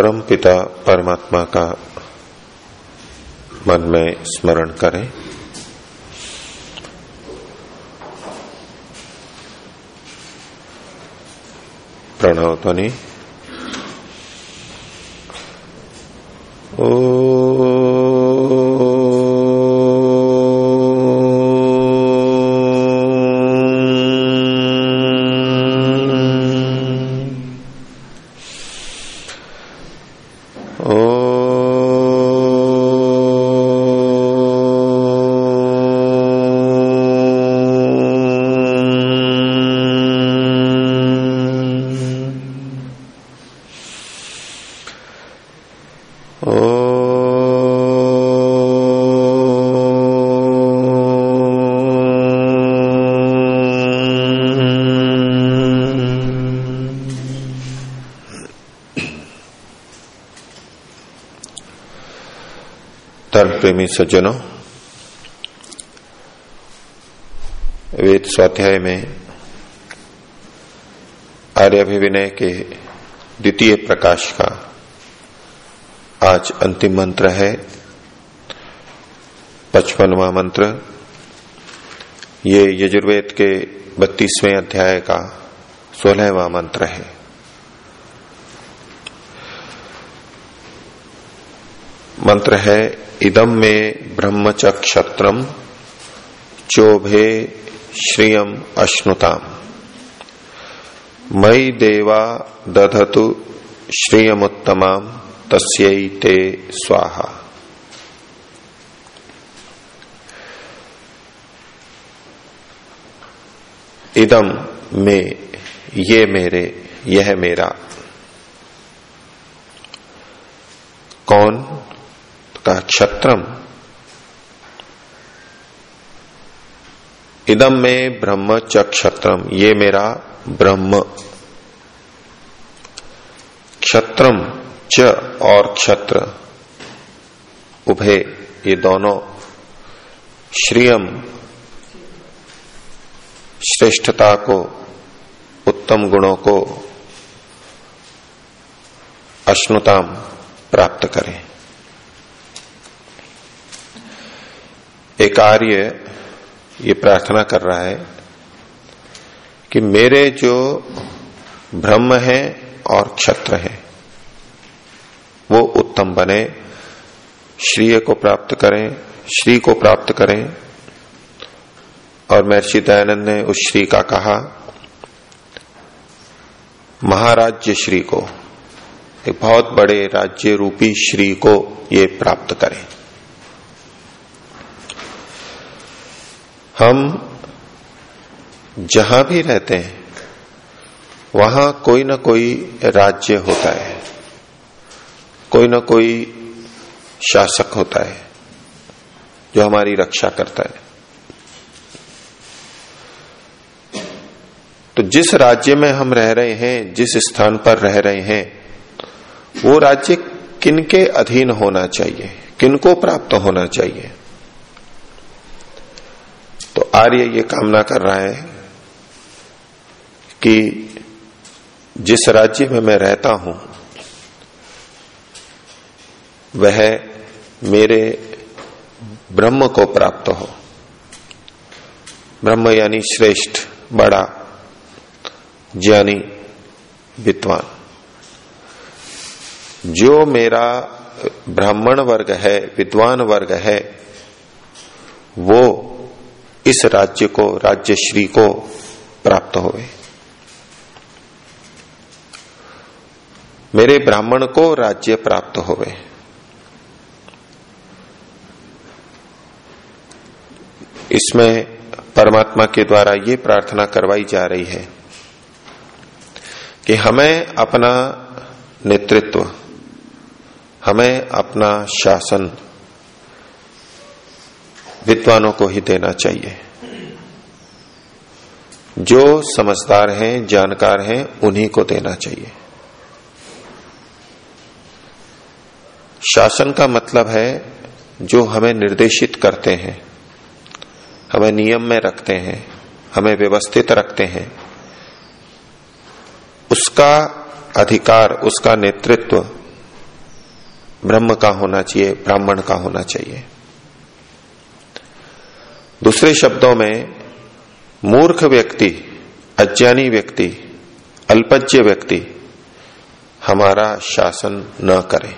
परम पिता परमात्मा का मन में स्मरण करें। प्रणव ध्वनि। धर्म प्रेमी सज्जनों। वेद स्वाध्याय में आर्यभिविनय के द्वितीय प्रकाश का आज अंतिम मंत्र है। पचपनवा मंत्र। ये यजुर्वेद के बत्तीसवें अध्याय का सोलहवा मंत्र है। मंत्र है इदम में क्षत्रम चोभे श्रियम अश्नुताम। मई देवा दधतु श्रियमुत्तमाम, तस्यै ते स्वाहा। इदम में, ये मेरे, यह मेरा। कौन? का क्षत्रम। इदम में ब्रह्म च क्षत्रम, ये मेरा ब्रह्म। क्षत्रम च और क्षत्र, उभे, ये दोनों श्रियम। श्रेष्ठता को, उत्तम गुणों को अश्नुताम प्राप्त करें। एक आर्य ये प्रार्थना कर रहा है कि मेरे जो ब्रह्म है और क्षत्र है, वो उत्तम बने, श्रीय को प्राप्त करें, श्री को प्राप्त करें। और महर्षि दयानंद ने उस श्री का कहा, महाराज्य श्री को, एक बहुत बड़े राज्य रूपी श्री को ये प्राप्त करें। हम जहाँ भी रहते हैं, वहाँ कोई ना कोई राज्य होता है, कोई ना कोई शासक होता है, जो हमारी रक्षा करता है। तो जिस राज्य में हम रह रहे हैं, जिस स्थान पर रह रहे हैं, वो राज्य किनके अधीन होना चाहिए, किनको प्राप्त होना चाहिए? आर्य ये कामना कर रहा है कि जिस राज्य में मैं रहता हूँ, वह मेरे ब्रह्म को प्राप्त हो। ब्रह्म यानी श्रेष्ठ, बड़ा, ज्ञानी, विद्वान। जो मेरा ब्राह्मण वर्ग है, विद्वान वर्ग है, वो इस राज्य को राज्य श्री को प्राप्त होवे मेरे ब्राह्मण को राज्य प्राप्त होवे इसमें परमात्मा के द्वारा ये प्रार्थना करवाई जा रही है कि हमें अपना नेतृत्व, हमें अपना शासन विद्वानों को ही देना चाहिए। जो समझदार हैं, जानकार हैं, उन्हीं को देना चाहिए। शासन का मतलब है जो हमें निर्देशित करते हैं, हमें नियम में रखते हैं, हमें व्यवस्थित रखते हैं, उसका अधिकार, उसका नेतृत्व ब्रह्म का होना चाहिए, ब्राह्मण का होना चाहिए। दूसरे शब्दों में, मूर्ख व्यक्ति, अज्ञानी व्यक्ति अल्पज्य व्यक्ति, हमारा शासन न करे।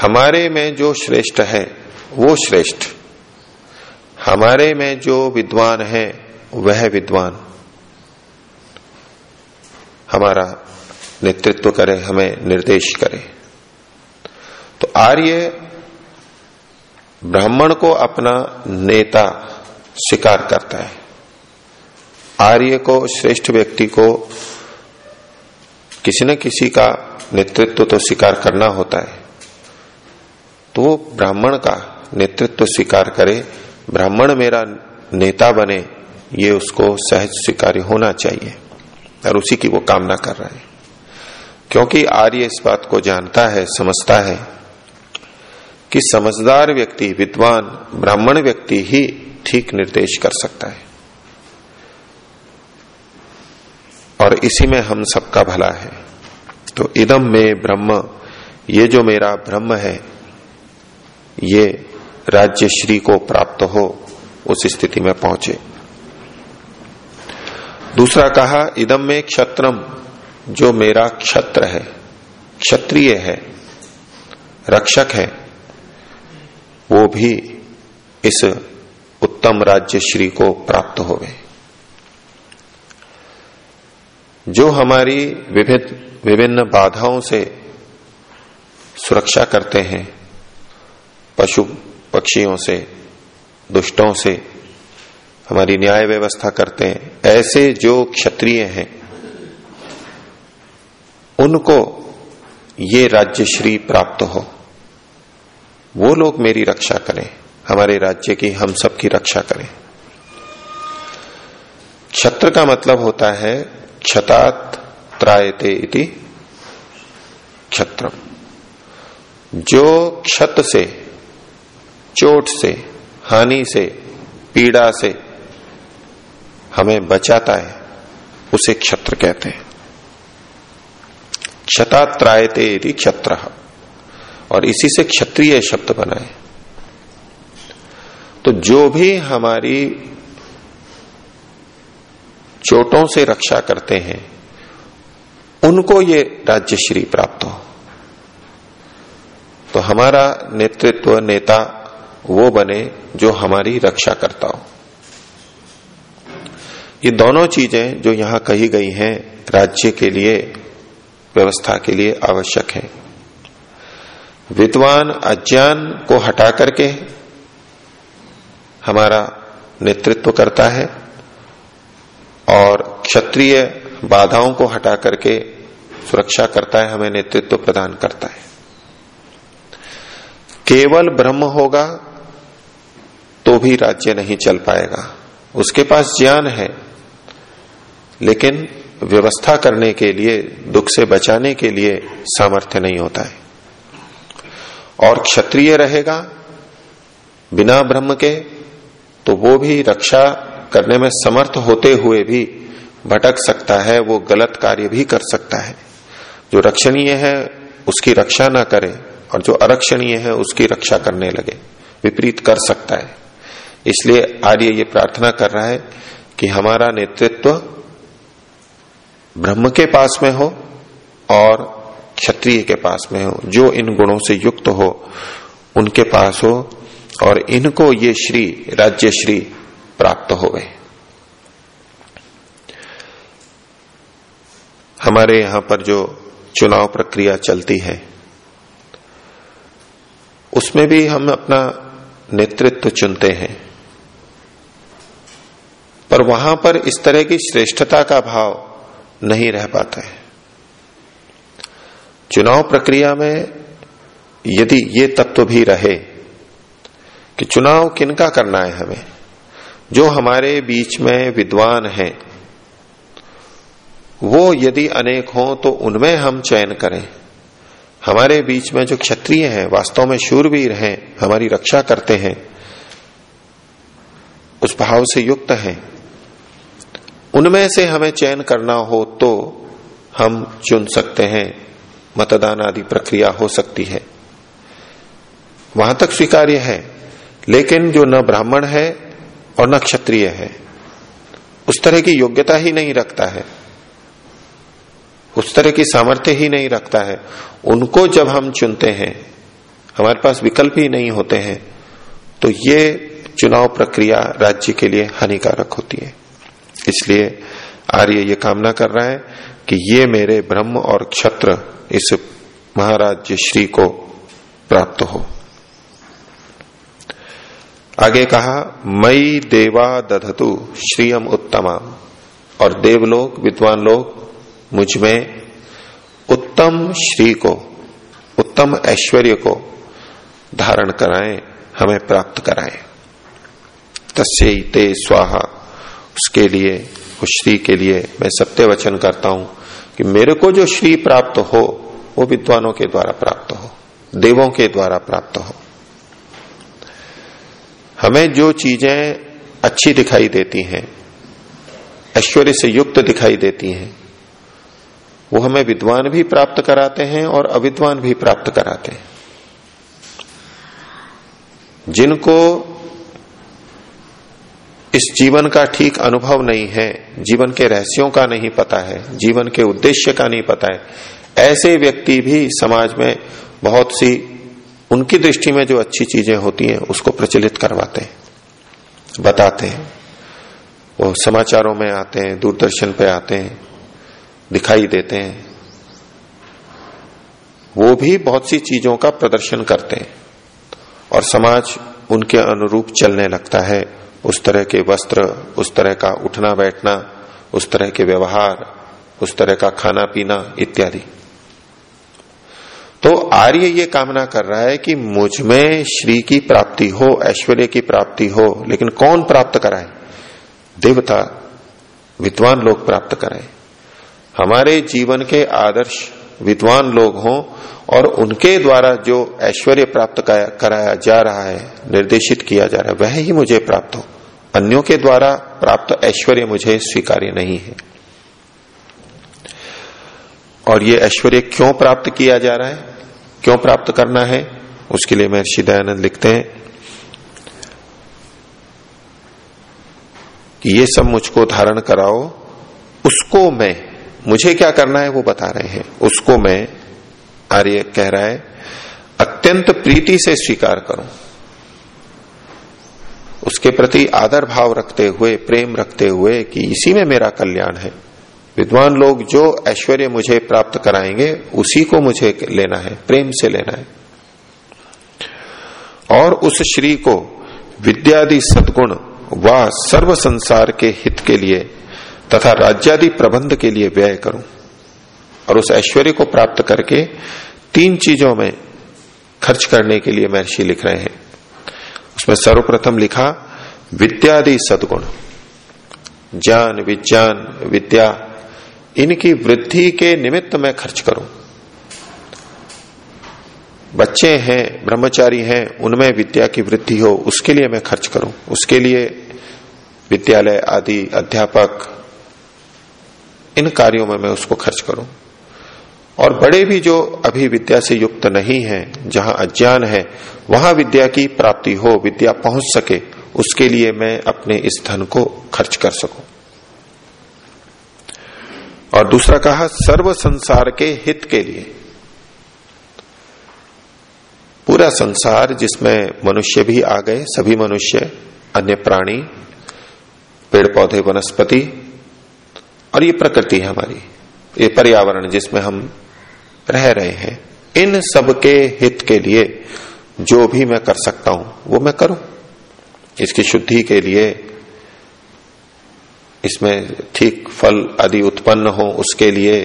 हमारे में जो श्रेष्ठ है, वो श्रेष्ठ। हमारे में जो विद्वान है, वह विद्वान। हमारा नेतृत्व करे, हमें निर्देश करे। तो आर्य ब्राह्मण को अपना नेता स्वीकार करता है। आर्य को, श्रेष्ठ व्यक्ति को किसी न किसी का नेतृत्व तो स्वीकार करना होता है। तो वो ब्राह्मण का नेतृत्व स्वीकार करे, ब्राह्मण मेरा नेता बने, ये उसको सहज स्वीकार्य होना चाहिए, और उसी की वो कामना कर रहा है। क्योंकि आर्य इस बात को जानता है, समझता है कि समझदार व्यक्ति, विद्वान, ब्राह्मण व्यक्ति ही ठीक निर्देश कर सकता है। और इसी में हम सबका भला है। तो इदम में ब्रह्म, ये जो मेरा ब्रह्म है, ये राज्य श्री को प्राप्त हो, उस स्थिति में पहुँचे। दूसरा कहा, इदम में क्षत्रम, जो मेरा क्षत्र है, क्षत्रिय है, रक्षक है वो भी इस उत्तम राज्य श्री को प्राप्त हो गए। जो हमारी विभिन्न विभिन्न बाधाओं से सुरक्षा करते हैं, पशु पक्षियों से, दुष्टों से हमारी न्याय व्यवस्था करते हैं, ऐसे जो क्षत्रिय हैं, उनको ये राज्य श्री प्राप्त हो। वो लोग मेरी रक्षा करें, हमारे राज्य की, हम सब की रक्षा करें। क्षत्र का मतलब होता है क्षतात त्रायते इति क्षत्रम। जो क्षत से, चोट से, हानि से, पीड़ा से हमें बचाता है, उसे क्षत्र कहते हैं। क्षतात्रायते यदि क्षत्र। और इसी से क्षत्रिय शब्द बनाए। तो जो भी हमारी चोटों से रक्षा करते हैं, उनको ये राज्यश्री प्राप्त हो। तो हमारा नेतृत्व नेता वो बने जो हमारी रक्षा करता हो। ये दोनों चीज़ें जो यहाँ कही गई हैं, राज्य के लिए, व्यवस्था के लिए आवश्यक है। विद्वान अज्ञान को हटा करके हमारा नेतृत्व करता है और क्षत्रिय बाधाओं को हटा करके सुरक्षा करता है, हमें नेतृत्व प्रदान करता है। केवल ब्रह्म होगा तो भी राज्य नहीं चल पाएगा। उसके पास ज्ञान है, लेकिन व्यवस्था करने के लिए, दुख से बचाने के लिए सामर्थ्य नहीं होता है। और क्षत्रिय रहेगा बिना ब्रह्म के तो वो भी रक्षा करने में समर्थ होते हुए भी भटक सकता है, वो गलत कार्य भी कर सकता है। जो रक्षणीय है, उसकी रक्षा ना करे, और जो अरक्षणीय है, उसकी रक्षा करने लगे, विपरीत कर सकता है। इसलिए आर्य ये प्रार्थना कर रहा है कि हमारा नेतृत्व ब्रह्म के पास में हो, और क्षत्रिय के पास में हो, जो इन गुणों से युक्त हो, उनके पास हो, और इनको ये श्री, राज्य श्री प्राप्त हो गए हमारे यहाँ पर जो चुनाव प्रक्रिया चलती है, उसमें भी हम अपना नेतृत्व चुनते हैं। पर वहाँ पर इस तरह की श्रेष्ठता का भाव नहीं रह पाता है। चुनाव प्रक्रिया में यदि ये तत्व भी रहे कि चुनाव किनका करना है हमें, जो हमारे बीच में विद्वान हैं, वो यदि अनेक हों तो उनमें हम चयन करें। हमारे बीच में जो क्षत्रिय हैं, वास्तव में शूरवीर हैं, हमारी रक्षा करते हैं, उस भाव से युक्त हैं, उनमें से हमें चयन करना हो तो हम चुन सकते हैं। मतदान आदि प्रक्रिया हो सकती है। वहाँ तक स्वीकार्य है, लेकिन जो न ब्राह्मण है और न क्षत्रिय है, उस तरह की योग्यता ही नहीं रखता है। उस तरह की सामर्थ्य ही नहीं रखता है। उनको जब हम चुनते हैं, हमारे पास विकल्प ही नहीं होते हैं तो ये चुनाव प्रक्रिया राज्य के लिए हानिकारक होती है। इसलिए आर्य ये कामना कर रहा है कि ये मेरे ब्रह्म और क्षत्र इस महाराज श्री को प्राप्त हो। आगे कहा मई देवा दधतु श्रीयम उत्तमा। और देवलोक, विद्वान लोग मुझमें उत्तम श्री को, उत्तम ऐश्वर्य को धारण कराएँ, हमें प्राप्त कराएँ। तस्य ते स्वाहा, उसके लिए उस श्री के लिए मैं सत्य वचन करता हूँ कि मेरे को जो श्री प्राप्त हो, वो विद्वानों के द्वारा प्राप्त हो, देवों के द्वारा प्राप्त हो। हमें जो चीज़ें अच्छी दिखाई देती हैं, ऐश्वर्य से युक्त दिखाई देती हैं, वो हमें विद्वान भी प्राप्त कराते हैं और अविद्वान भी प्राप्त कराते हैं। जिनको इस जीवन का ठीक अनुभव नहीं है, जीवन के रहस्यों का नहीं पता है, जीवन के उद्देश्य का नहीं पता है। ऐसे व्यक्ति भी समाज में बहुत सी उनकी दृष्टि में जो अच्छी चीज़ें होती हैं, उसको प्रचलित करवाते हैं, बताते हैं। वो समाचारों में आते हैं, दूरदर्शन पे आते हैं, दिखाई देते हैं। वो भी बहुत सी चीज़ों का प्रदर्शन करते हैं और समाज उनके अनुरूप चलने लगता है। उस तरह के वस्त्र, उस तरह का उठना बैठना, उस तरह के व्यवहार, उस तरह का खाना पीना इत्यादि। तो आर्य ये कामना कर रहा है कि मुझमें श्री की प्राप्ति हो, ऐश्वर्य की प्राप्ति हो, लेकिन कौन प्राप्त कराए? देवता, विद्वान लोग प्राप्त कराए। हमारे जीवन के आदर्श विद्वान लोग हों और उनके द्वारा जो ऐश्वर्य प्राप्त कराया जा रहा है, निर्देशित किया जा रहा है, वह ही मुझे प्राप्त हो। अन्यों के द्वारा प्राप्त ऐश्वर्य मुझे स्वीकार्य नहीं है। और ये ऐश्वर्य क्यों प्राप्त किया जा रहा है? क्यों प्राप्त करना है? उसके लिए महर्षि दयानंद लिखते हैं कि ये सब मुझको धारण कराओ। उसको मैं, मुझे क्या करना है वो बता रहे हैं। उसको मैं आर्य कह रहा है, अत्यंत प्रीति से स्वीकार करूँ। उसके प्रति आदर भाव रखते हुए, प्रेम रखते हुए कि इसी में मेरा कल्याण है। विद्वान लोग जो ऐश्वर्य मुझे प्राप्त कराएँगे, उसी को मुझे लेना है, प्रेम से लेना है। और उस श्री को विद्यादि सदगुण व सर्व संसार के हित के लिए तथा राज्यादि प्रबंध के लिए व्यय करूँ। और उस ऐश्वर्य को प्राप्त करके तीन चीज़ों में खर्च करने के लिए महर्षि लिख रहे हैं। उसमें सर्वप्रथम लिखा, विद्यादि सदगुण। ज्ञान, विज्ञान, विद्या, इनकी वृद्धि के निमित्त मैं खर्च करूँ। बच्चे हैं, ब्रह्मचारी हैं, उनमें विद्या की वृद्धि हो, उसके लिए मैं खर्च करूँ। उसके लिए विद्यालय आदि, अध्यापक, इन कार्यों में मैं उसको खर्च करूँ। और बड़े भी जो अभी विद्या से युक्त नहीं है, जहाँ अज्ञान है, वहाँ विद्या की प्राप्ति हो, विद्या पहुँच सके, उसके लिए मैं अपने इस धन को खर्च कर सकूँ। और दूसरा कहा, सर्व संसार के हित के लिए। पूरा संसार जिसमें मनुष्य भी आ गए, सभी मनुष्य, अन्य प्राणी पेड़ पौधे वनस्पति, और ये प्रकृति है हमारी, ये पर्यावरण जिसमें हम रह रहे हैं, इन सब के हित के लिए जो भी मैं कर सकता हूँ, वो मैं करूँ। इसकी शुद्धि के लिए इसमें ठीक फल आदि उत्पन्न हो, उसके लिए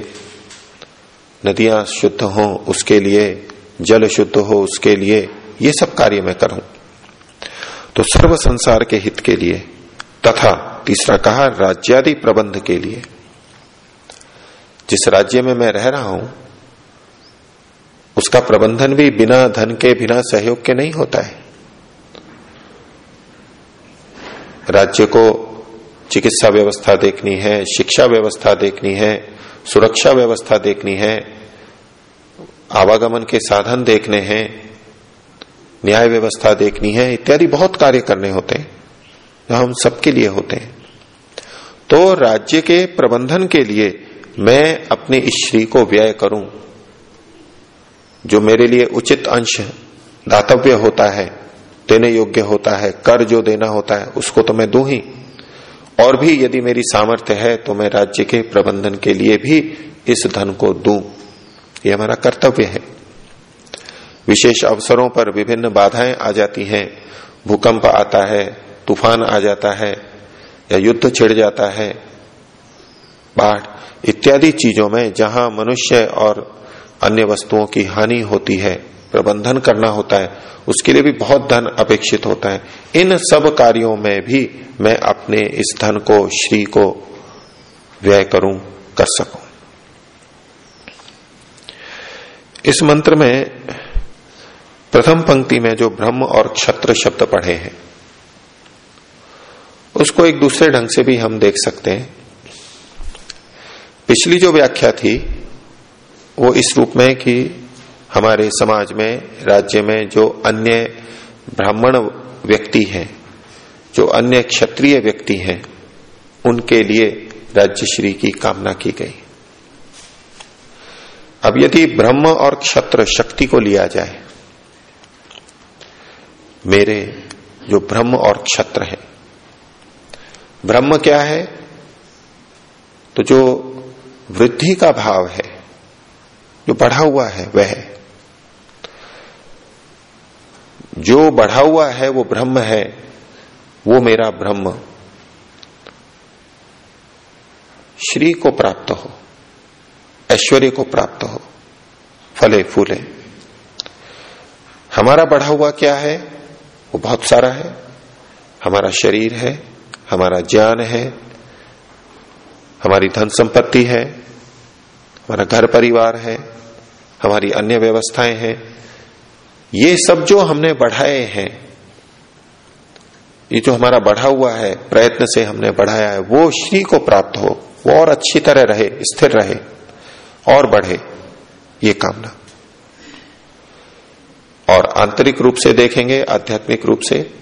नदियाँ शुद्ध हो, उसके लिए जल शुद्ध हो, उसके लिए ये सब कार्य मैं करूँ। तो सर्व संसार के हित के लिए तथा तीसरा कहा, राज्यादि प्रबंध के लिए। जिस राज्य में मैं रह रहा हूँ उसका प्रबंधन भी बिना धन के, बिना सहयोग के नहीं होता है। राज्य को चिकित्सा व्यवस्था देखनी है, शिक्षा व्यवस्था देखनी है, सुरक्षा व्यवस्था देखनी है, आवागमन के साधन देखने हैं, न्याय व्यवस्था देखनी है, इत्यादि बहुत कार्य करने होते हैं, जो हम सबके लिए होते हैं। तो राज्य के प्रबंधन के लिए मैं अपने इस श्री को व्यय करूँ। जो मेरे लिए उचित अंश दातव्य होता है, देने योग्य होता है, कर जो देना होता है, उसको तो मैं दू ही। और भी यदि मेरी सामर्थ्य है तो मैं राज्य के प्रबंधन के लिए भी इस धन को दू। ये हमारा कर्तव्य है। विशेष अवसरों पर विभिन्न बाधाएँ आ जाती हैं। भूकंप आता है, तूफ़ान आ जाता है, या युद्ध छिड़ जाता है। बाढ़, इत्यादि चीज़ों में जहाँ मनुष्य और अन्य वस्तुओं की हानि होती है, प्रबंधन करना होता है, उसके लिए भी बहुत धन अपेक्षित होता है। इन सब कार्यों में भी मैं अपने इस धन को, श्री को व्यय करूँ, कर सकूँ। इस मंत्र में प्रथम पंक्ति में जो ब्रह्म और क्षत्र शब्द पढ़े हैं, उसको एक दूसरे ढंग से भी हम देख सकते हैं। पिछली जो व्याख्या थी वो इस रूप में कि हमारे समाज में, राज्य में जो अन्य ब्राह्मण व्यक्ति हैं, जो अन्य क्षत्रिय व्यक्ति हैं, उनके लिए राज्यश्री की कामना की गई। अब यदि ब्रह्म और क्षत्र शक्ति को लिया जाए, मेरे जो ब्रह्म और क्षत्र है, ब्रह्म क्या है? तो जो वृद्धि का भाव है जो बढ़ा हुआ है, वह जो बढ़ा हुआ है, वो ब्रह्म है, वो मेरा ब्रह्म। श्री को प्राप्त हो, ऐश्वर्य को प्राप्त हो, फले फूले। हमारा बढ़ा हुआ क्या है? वो बहुत सारा है। हमारा शरीर है, हमारा ज्ञान है, हमारी धन संपत्ति है हमारा घर परिवार है, हमारी अन्य व्यवस्थाएँ हैं, ये सब जो हमने बढ़ाए हैं, ये जो हमारा बढ़ा हुआ है, प्रयत्न से हमने बढ़ाया है, वो श्री को प्राप्त हो, वो और अच्छी तरह रहे, स्थिर रहे, और बढ़े, ये कामना। और आंतरिक रूप से देखेंगे, आध्यात्मिक रूप से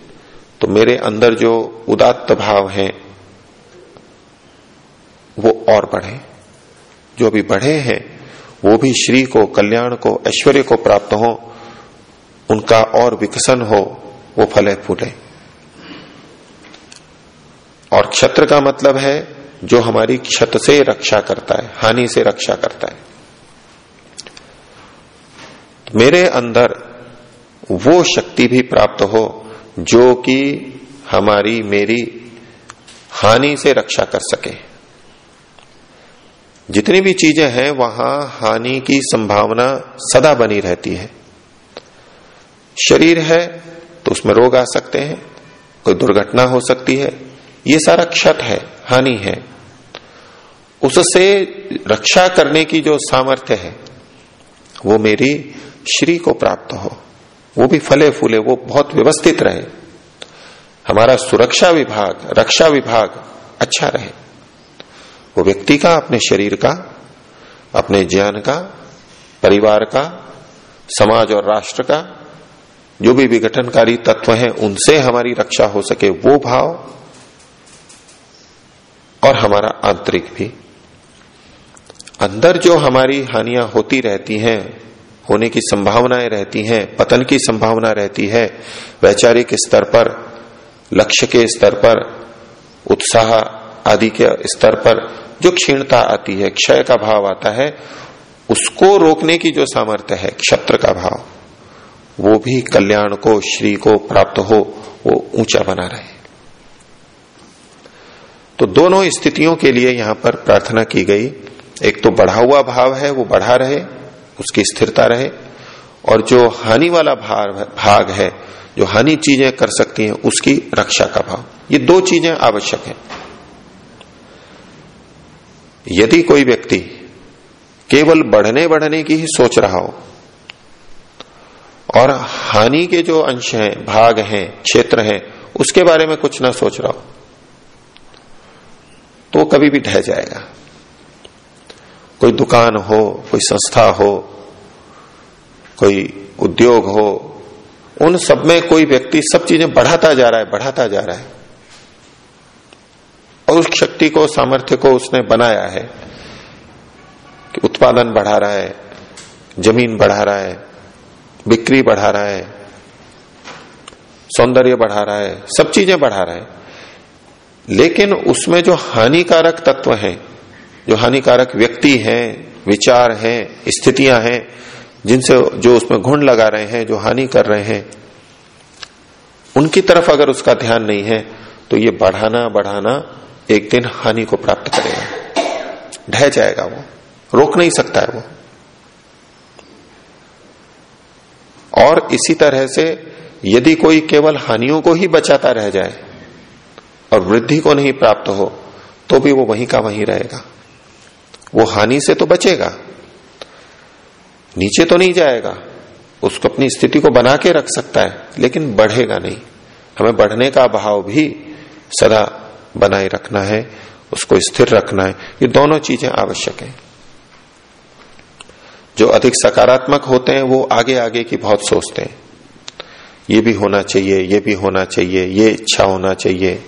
तो मेरे अंदर जो उदात्त भाव है, वो और बढ़े। जो भी बढ़े हैं, वो भी श्री को, कल्याण को, ऐश्वर्य को प्राप्त हो, उनका और विकसन हो, वो फले फूले। और क्षत्र का मतलब है, जो हमारी क्षत से रक्षा करता है, हानि से रक्षा करता है। मेरे अंदर वो शक्ति भी प्राप्त हो, जो कि हमारी मेरी हानि से रक्षा कर सके। जितनी भी चीज़ें हैं, वहाँ हानि की संभावना सदा बनी रहती है। शरीर है तो उसमें रोग आ सकते हैं, कोई दुर्घटना हो सकती है, ये सारा क्षत है, हानि है। उससे रक्षा करने की जो सामर्थ्य है, वो मेरी श्री को प्राप्त हो। वो भी फले फूले, वो बहुत व्यवस्थित रहे। हमारा सुरक्षा विभाग, रक्षा विभाग अच्छा रहे। वो व्यक्ति का, अपने शरीर का, अपने ज्ञान का, परिवार का, समाज और राष्ट्र का, जो भी विघटनकारी तत्व हैं, उनसे हमारी रक्षा हो सके वो भाव और हमारा आंतरिक भी। अंदर जो हमारी हानियाँ होती रहती हैं, होने की संभावनाएँ रहती हैं, पतन की संभावना रहती है, वैचारिक स्तर पर, लक्ष्य के स्तर पर, उत्साह आदि के स्तर पर जो क्षीणता आती है, क्षय का भाव आता है, उसको रोकने की जो सामर्थ्य है, क्षत्र का भाव, वो भी कल्याण को, श्री को प्राप्त हो, वो ऊँचा बना रहे। तो दोनों स्थितियों के लिए यहाँ पर प्रार्थना की गई। एक तो बढ़ा हुआ भाव है, वो बढ़ा रहे, उसकी स्थिरता रहे, और जो हानि वाला भाग है, जो हानि चीज़ें कर सकती हैं, उसकी रक्षा का भाव। ये दो चीज़ें आवश्यक है। यदि कोई व्यक्ति केवल बढ़ने बढ़ने की ही सोच रहा हो और हानि के जो अंश हैं, भाग हैं, क्षेत्र हैं, उसके बारे में कुछ ना सोच रहा हो तो कभी भी ढह जाएगा। कोई दुकान हो, कोई संस्था हो, कोई उद्योग हो, उन सब में कोई व्यक्ति सब चीज़ें बढ़ाता जा रहा है, बढ़ाता जा रहा है। और उस शक्ति को, सामर्थ्य को उसने बनाया है कि उत्पादन बढ़ा रहा है, ज़मीन बढ़ा रहा है, बिक्री बढ़ा रहा है, सौंदर्य बढ़ा रहा है, सब चीज़ें बढ़ा रहा है। लेकिन उसमें जो हानिकारक तत्व हैं, जो हानिकारक व्यक्ति हैं, विचार हैं, स्थितियाँ हैं, जिनसे जो उसमें घुंड लगा रहे हैं, जो हानि कर रहे हैं, उनकी तरफ़ अगर उसका ध्यान नहीं है तो ये बढ़ाना बढ़ाना एक दिन हानि को प्राप्त करेगा। ढह जाएगा वो। रोक नहीं सकता है वो। और इसी तरह से यदि कोई केवल हानियों को ही बचाता रह जाए और वृद्धि को नहीं प्राप्त हो तो भी वो वहीं का वहीं रहेगा। वो हानि से तो बचेगा। नीचे तो नहीं जाएगा। उसको अपनी स्थिति को बना के रख सकता है, लेकिन बढ़ेगा नहीं। हमें बढ़ने का भाव भी सदा बनाए रखना है, उसको स्थिर रखना है। ये दोनों चीज़ें आवश्यक है। जो अधिक सकारात्मक होते हैं, वो आगे आगे की बहुत सोचते हैं। ये भी होना चाहिए, ये भी होना चाहिए, ये इच्छा होना चाहिए।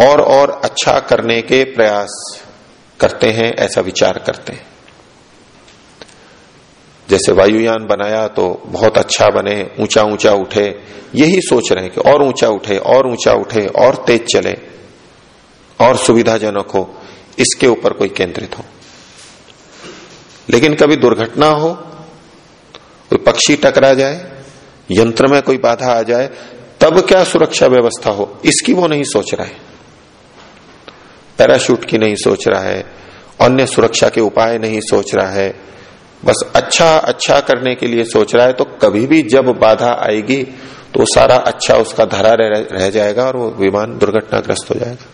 और और अच्छा करने के प्रयास करते हैं, ऐसा विचार करते हैं। जैसे वायुयान बनाया तो बहुत अच्छा बने, ऊँचा ऊँचा उठे। यही सोच रहे हैं कि और ऊँचा उठे, और ऊँचा उठे, और तेज चले, और सुविधाजनक हो, इसके ऊपर कोई केंद्रित हो। लेकिन कभी दुर्घटना हो, कोई पक्षी टकरा जाए, यंत्र में कोई बाधा आ जाए, तब क्या सुरक्षा व्यवस्था हो? इसकी वो नहीं सोच रहा। है पैराशूट की नहीं सोच रहा है, अन्य सुरक्षा के उपाय नहीं सोच रहा है। बस अच्छा अच्छा करने के लिए सोच रहा है तो कभी भी जब बाधा आएगी तो सारा अच्छा उसका धरा रह, रह जाएगा और वो विमान दुर्घटनाग्रस्त हो जाएगा।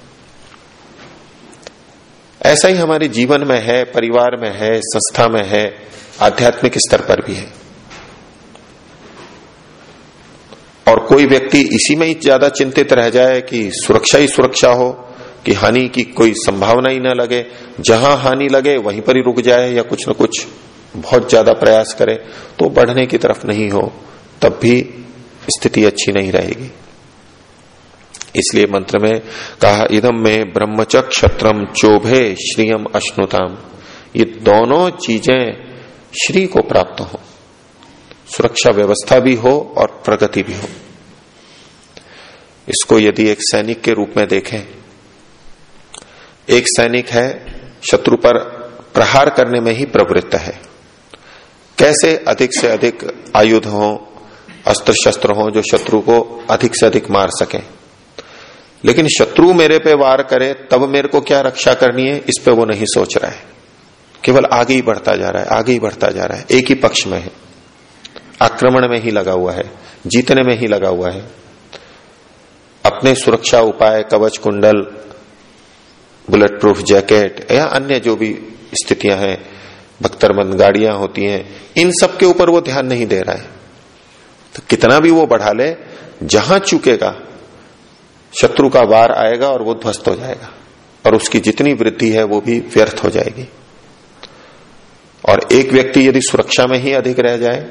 ऐसा ही हमारे जीवन में है परिवार में है संस्था में है आध्यात्मिक स्तर पर भी है। और कोई व्यक्ति इसी में ही ज़्यादा चिंतित रह जाए कि सुरक्षा ही सुरक्षा हो कि हानि की कोई संभावना ही ना लगे। जहाँ हानि लगे वहीं पर ही रुक जाए या कुछ न कुछ। बहुत ज़्यादा प्रयास करे तो बढ़ने की तरफ़ नहीं हो, तब भी स्थिति अच्छी नहीं रहेगी। इसलिए मंत्र में कहा इदम में ब्रह्मचक क्षत्रम चोभे श्रीयम अश्नुताम। ये दोनों चीज़ें श्री को प्राप्त हो। सुरक्षा व्यवस्था भी हो और प्रगति भी हो। इसको यदि एक सैनिक के रूप में देखें, एक सैनिक है, शत्रु पर प्रहार करने में ही प्रवृत्त है। कैसे अधिक से अधिक आयुध हो अस्त्र शस्त्र हो, जो शत्रु को अधिक से अधिक मार सके। लेकिन शत्रु मेरे पे वार करे, तब मेरे को क्या रक्षा करनी है, इस पे वो नहीं सोच रहा है। केवल आगे ही बढ़ता जा रहा है, आगे ही बढ़ता जा रहा है, एक ही पक्ष में है। आक्रमण में ही लगा हुआ है, जीतने में ही लगा हुआ है। अपने सुरक्षा उपाय, कवच, कुंडल बुलेट प्रूफ जैकेट, या अन्य जो भी स्थितियाँ हैं बख्तरबंद गाड़ियाँ होती हैं, इन सब के ऊपर वो ध्यान नहीं दे रहा है। तो कितना भी वो बढ़ा ले, जहाँ चुकेगा, शत्रु का वार आएगा और वो ध्वस्त हो जाएगा, और उसकी जितनी वृद्धि है वो भी व्यर्थ हो जाएगी। और एक व्यक्ति यदि सुरक्षा में ही अधिक रह जाए,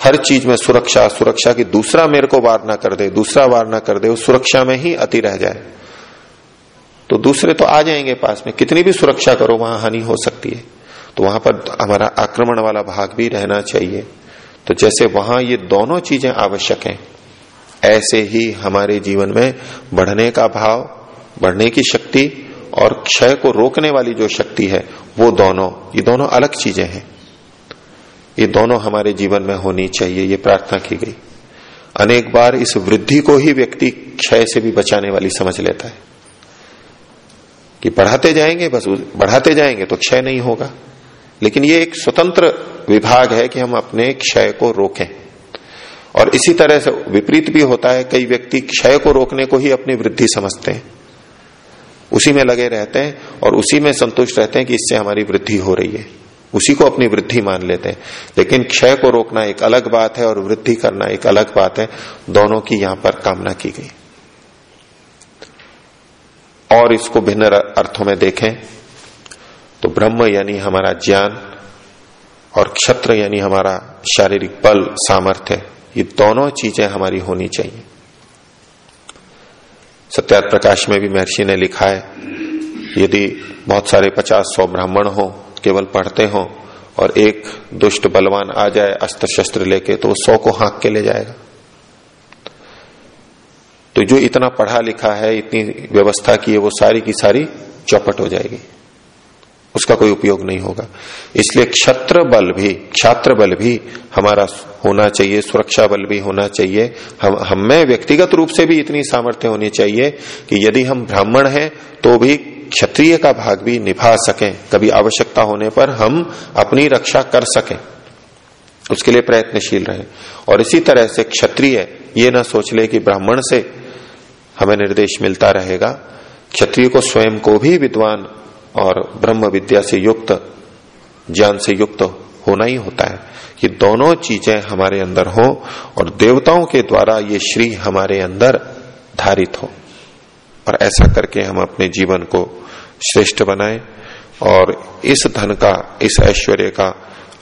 हर चीज़ में सुरक्षा सुरक्षा की दूसरा मेरे को वार ना कर दे, दूसरा वार ना कर दे, उस सुरक्षा में ही अति रह जाए। तो दूसरे तो आ जाएँगे पास में। कितनी भी सुरक्षा करो, वहाँ हानि हो सकती है। तो वहाँ पर हमारा आक्रमण वाला भाग भी रहना चाहिए। तो जैसे वहाँ ये दोनों चीज़ें आवश्यक हैं, ऐसे ही हमारे जीवन में बढ़ने का भाव, बढ़ने की शक्ति और क्षय को रोकने वाली जो शक्ति है, वो दोनों, ये दोनों अलग चीज़ें हैं। ये दोनों हमारे जीवन में होनी चाहिए, ये प्रार्थना की गई। अनेक बार इस वृद्धि को ही व्यक्ति क्षय से भी बचाने वाली समझ लेता है। कि बढ़ाते जाएँगे, बस बढ़ाते जाएँगे तो क्षय नहीं होगा। लेकिन ये एक स्वतंत्र विभाग है कि हम अपने क्षय को रोकें। और इसी तरह से विपरीत भी होता है, कई व्यक्ति क्षय को रोकने को ही अपनी वृद्धि समझते हैं। उसी में लगे रहते हैं और उसी में संतुष्ट रहते हैं कि इससे हमारी वृद्धि हो रही है। उसी को अपनी वृद्धि मान लेते हैं। लेकिन क्षय को रोकना एक अलग बात है और वृद्धि करना एक अलग बात है। दोनों की यहाँ पर कामना की गई। और इसको भिन्न अर्थों में देखें तो ब्रह्म यानी हमारा ज्ञान और क्षत्र यानी हमारा शारीरिक बल, सामर्थ्य, ये दोनों चीज़ें हमारी होनी चाहिए। सत्यात प्रकाश में भी महर्षि ने लिखा है, यदि बहुत सारे पचास सौ ब्राह्मण हो, केवल पढ़ते हो, और एक दुष्ट बलवान आ जाए अस्त्र शस्त्र लेके तो वो सौ को हाँक के ले जाएगा। तो जो इतना पढ़ा लिखा है, इतनी व्यवस्था की है, वो सारी की सारी चौपट हो जाएगी। उसका कोई उपयोग नहीं होगा। इसलिए क्षत्र बल भी छात्र बल भी हमारा होना चाहिए, सुरक्षा बल भी होना चाहिए। हम, हमें व्यक्तिगत रूप से भी इतनी सामर्थ्य होनी चाहिए कि यदि हम ब्राह्मण हैं तो भी क्षत्रिय का भाग भी निभा सकें। कभी आवश्यकता होने पर हम अपनी रक्षा कर सकें। उसके लिए प्रयत्नशील रहे। और इसी तरह से क्षत्रिय ये ना सोच ले कि ब्राह्मण से हमें निर्देश मिलता रहेगा। क्षत्रिय को स्वयं को भी विद्वान और ब्रह्म विद्या से युक्त, ज्ञान से युक्त होना ही होता है ये दोनों चीज़ें हमारे अंदर हो और देवताओं के द्वारा ये श्री हमारे अंदर धारित हो। और ऐसा करके हम अपने जीवन को श्रेष्ठ बनाए और इस धन का, इस ऐश्वर्य का,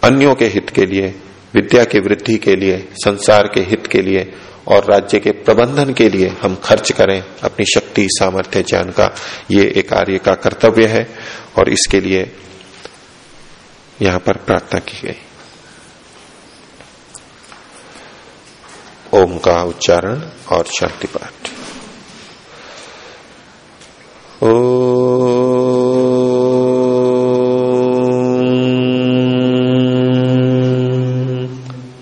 अन्यों के हित के लिए विद्या की वृद्धि के लिए, संसार के हित के लिए और राज्य के प्रबंधन के लिए हम खर्च करें अपनी शक्ति, सामर्थ्य, ज्ञान का। ये एक आर्य का कर्तव्य है और इसके लिए यहाँ पर प्रार्थना की गई। ओम का उच्चारण और शांति पाठ। ओ